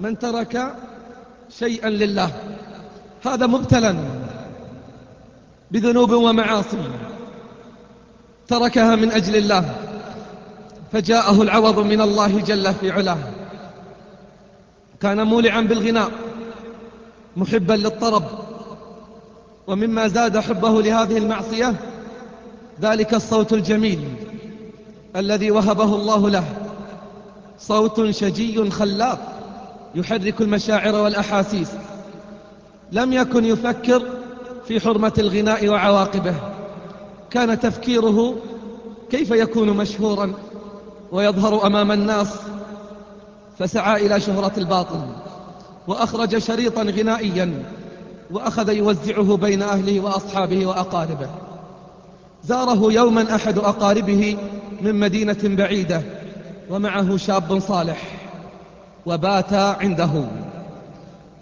من ترك شيئا لله. هذا مبتلا بذنوب ومعاصي. تركها من أجل الله. فجاءه العوض من الله جل في علاه. كان مولعا بالغناء. محبا للطرب. ومما زاد حبه لهذه المعصية ذلك الصوت الجميل الذي وهبه الله له. صوت شجي خلاق. يحرك المشاعر والأحاسيس. لم يكن يفكر في حرمة الغناء وعواقبه. كان تفكيره كيف يكون مشهورا ويظهر أمام الناس. فسعى إلى شهرة الباطل وأخرج شريطا غنائيا وأخذ يوزعه بين أهله وأصحابه وأقاربه. زاره يوما أحد أقاربه من مدينة بعيدة ومعه شاب صالح. وبات عنده.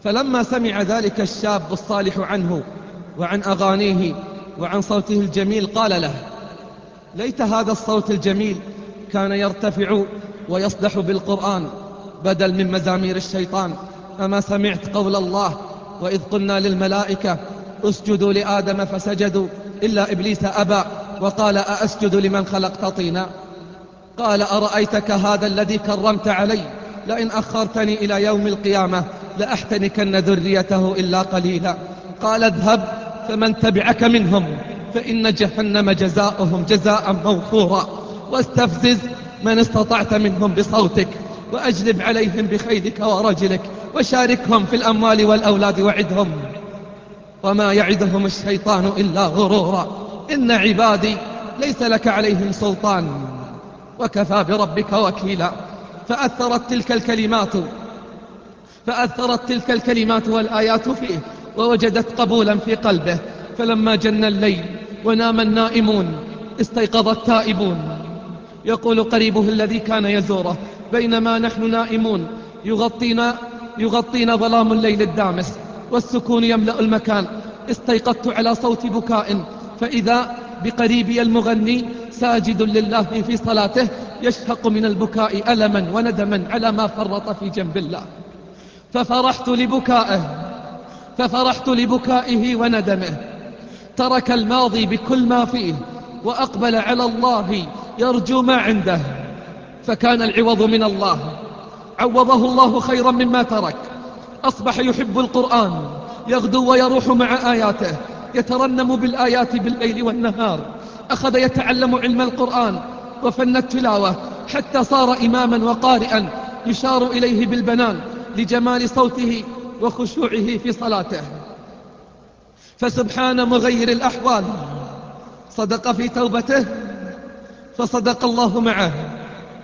فلما سمع ذلك الشاب الصالح عنه وعن أغانيه وعن صوته الجميل قال له ليت هذا الصوت الجميل كان يرتفع ويصدح بالقرآن بدل من مزامير الشيطان. أما سمعت قول الله وإذ قلنا للملائكة اسجدوا لآدم فسجدوا إلا إبليس أبى وقال أأسجد لمن خلقت طينا؟ قال أرأيتك هذا الذي كرمت علي؟ لئن أخرتني إلى يوم القيامة لأحتنكن ذريته إلا قليلا. قال اذهب فمن تبعك منهم فإن جهنم جزاؤهم جزاء موفورا. واستفزز من استطعت منهم بصوتك وأجلب عليهم بخيلك ورجلك وشاركهم في الأموال والأولاد وعدهم. وما يعدهم الشيطان إلا غرورا. إن عبادي ليس لك عليهم سلطان وكفى بربك وكيلا. فأثرت تلك الكلمات فأثرت تلك الكلمات والآيات فيه ووجدت قبولا في قلبه فلما جن الليل ونام النائمون استيقظ التائبون. يقول قريبه الذي كان يزوره بينما نحن نائمون يغطينا, يغطينا ظلام الليل الدامس والسكون يملأ المكان. استيقظت على صوت بكاء فإذا بقريبي المغني ساجد لله في صلاته يشهق من البكاء ألما وندما على ما فرط في جنب الله. ففرحت لبكائه ففرحت لبكائه وندمه. ترك الماضي بكل ما فيه وأقبل على الله يرجو ما عنده. فكان العوض من الله. عوضه الله خيرا مما ترك. أصبح يحب القرآن يغدو ويروح مع آياته يترنم بالآيات بالليل والنهار. أخذ يتعلم علم القرآن وفن التلاوة حتى صار إماما وقارئا يشار إليه بالبنان لجمال صوته وخشوعه في صلاته. فسبحان مغير الأحوال. صدق في توبته فصدق الله معه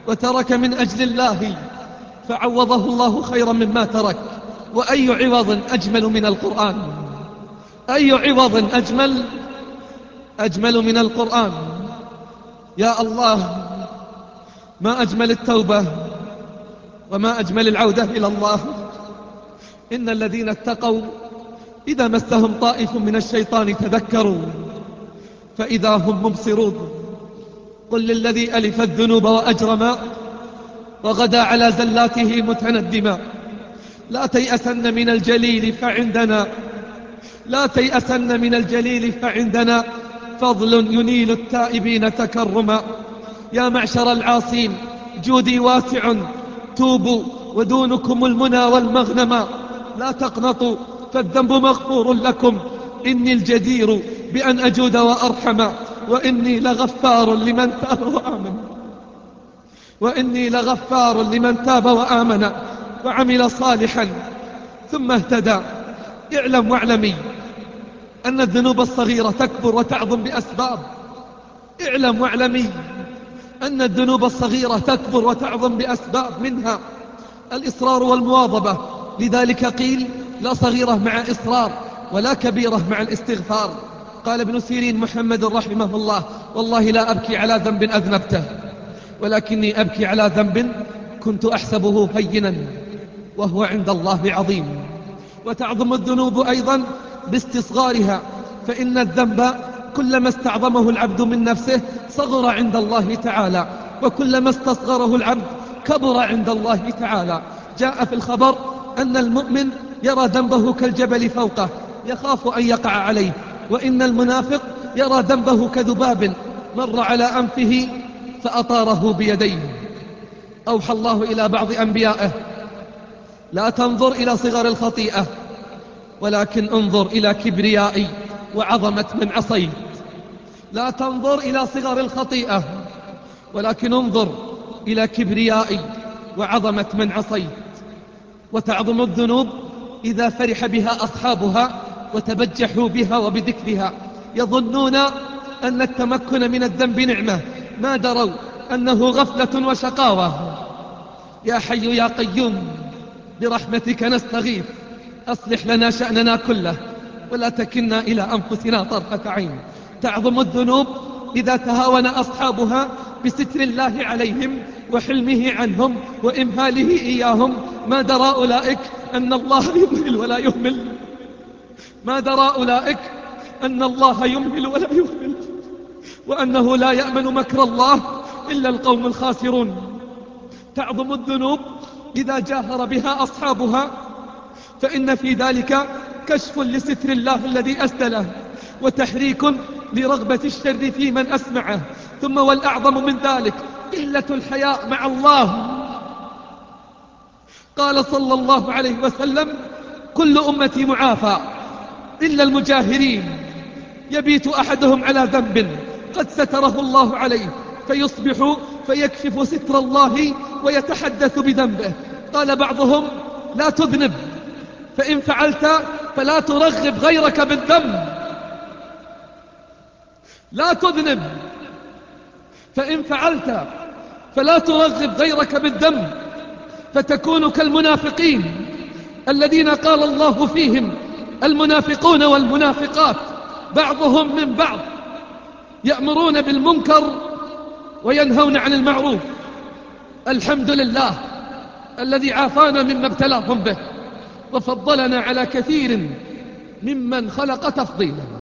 وترك من أجل الله فعوضه الله خيرا مما ترك. وأي عوض أجمل من القرآن؟ أي عوض أجمل؟ أجمل من القرآن. يا الله ما أجمل التوبة وما أجمل العودة إلى الله. إن الذين اتقوا إذا مسهم طائف من الشيطان تذكروا فإذا هم مبصرون. قل للذي ألف الذنوب وأجرما وغدا على زلاته متندما. لا تيأسن من الجليل فعندنا. لا تيأسن من الجليل فعندنا. فضل ينيل التائبين تكرما. يا معشر العاصين جودي واسع توبوا ودونكم المنى والمغنما لا تقنطوا فالذنب مغفور لكم. إني الجدير بأن أجود وأرحم. وإني لغفار لمن تاب وآمن. وإني لغفار لمن تاب وآمن. وعمل صالحا ثم اهتدى. اعلم واعلمي أن الذنوب الصغيرة تكبر وتعظم بأسباب. اعلم واعلمي أن الذنوب الصغيرة تكبر وتعظم بأسباب منها الإصرار والمواظبة. لذلك قيل لا صغيرة مع إصرار ولا كبيرة مع الاستغفار. قال ابن سيرين محمد رحمه الله والله لا أبكي على ذنب أذنبته ولكني أبكي على ذنب كنت أحسبه هينا وهو عند الله عظيم. وتعظم الذنوب أيضا باستصغارها فإن الذنب كلما استعظمه العبد من نفسه صغر عند الله تعالى وكلما استصغره العبد كبر عند الله تعالى. جاء في الخبر أن المؤمن يرى ذنبه كالجبل فوقه يخاف أن يقع عليه وإن المنافق يرى ذنبه كذباب مر على أنفه فأطاره بيديه. أوحى الله إلى بعض أنبيائه لا تنظر إلى صغر الخطيئة ولكن انظر إلى كبريائي وعظمة من عصيت لا تنظر إلى صغر الخطيئة ولكن انظر إلى كبريائي وعظمة من عصيت وتعظم الذنوب إذا فرح بها أصحابها وتبجحوا بها وبذكرها. يظنون أن التمكن من الذنب نعمة ما دروا أنه غفلة وشقاوة. يا حي يا قيوم برحمتك نستغيث. أصلح لنا شأننا كله ولا تكلنا إلى أنفسنا طرفة عين. تعظم الذنوب إذا تهاون أصحابها بستر الله عليهم وحلمه عنهم وإمهاله إياهم. ما درى أولئك أن الله يمهل ولا يهمل. ما درى أولئك أن الله يمهل ولا يهمل. وأنه لا يأمن مكر الله إلا القوم الخاسرون. تعظم الذنوب إذا جاهر بها أصحابها فإن في ذلك كشف لستر الله الذي أسدله وتحريك لرغبة الشر في من أسمعه. ثم والأعظم من ذلك قلة الحياء مع الله. قال صلى الله عليه وسلم كل أمتي معافى إلا المجاهرين. يبيت أحدهم على ذنب قد ستره الله عليه فيصبح فيكشف ستر الله ويتحدث بذنبه. قال بعضهم لا تذنب فإن فعلت فلا ترغب غيرك بالذنب لا تذنب. فإن فعلت فلا ترغب غيرك بالذنب فتكون كالمنافقين الذين قال الله فيهم المنافقون والمنافقات. بعضهم من بعض يأمرون بالمنكر وينهون عن المعروف. الحمد لله الذي عافانا مما ابتلاهم به. وفضلنا على كثير ممن خلق تفضيلا.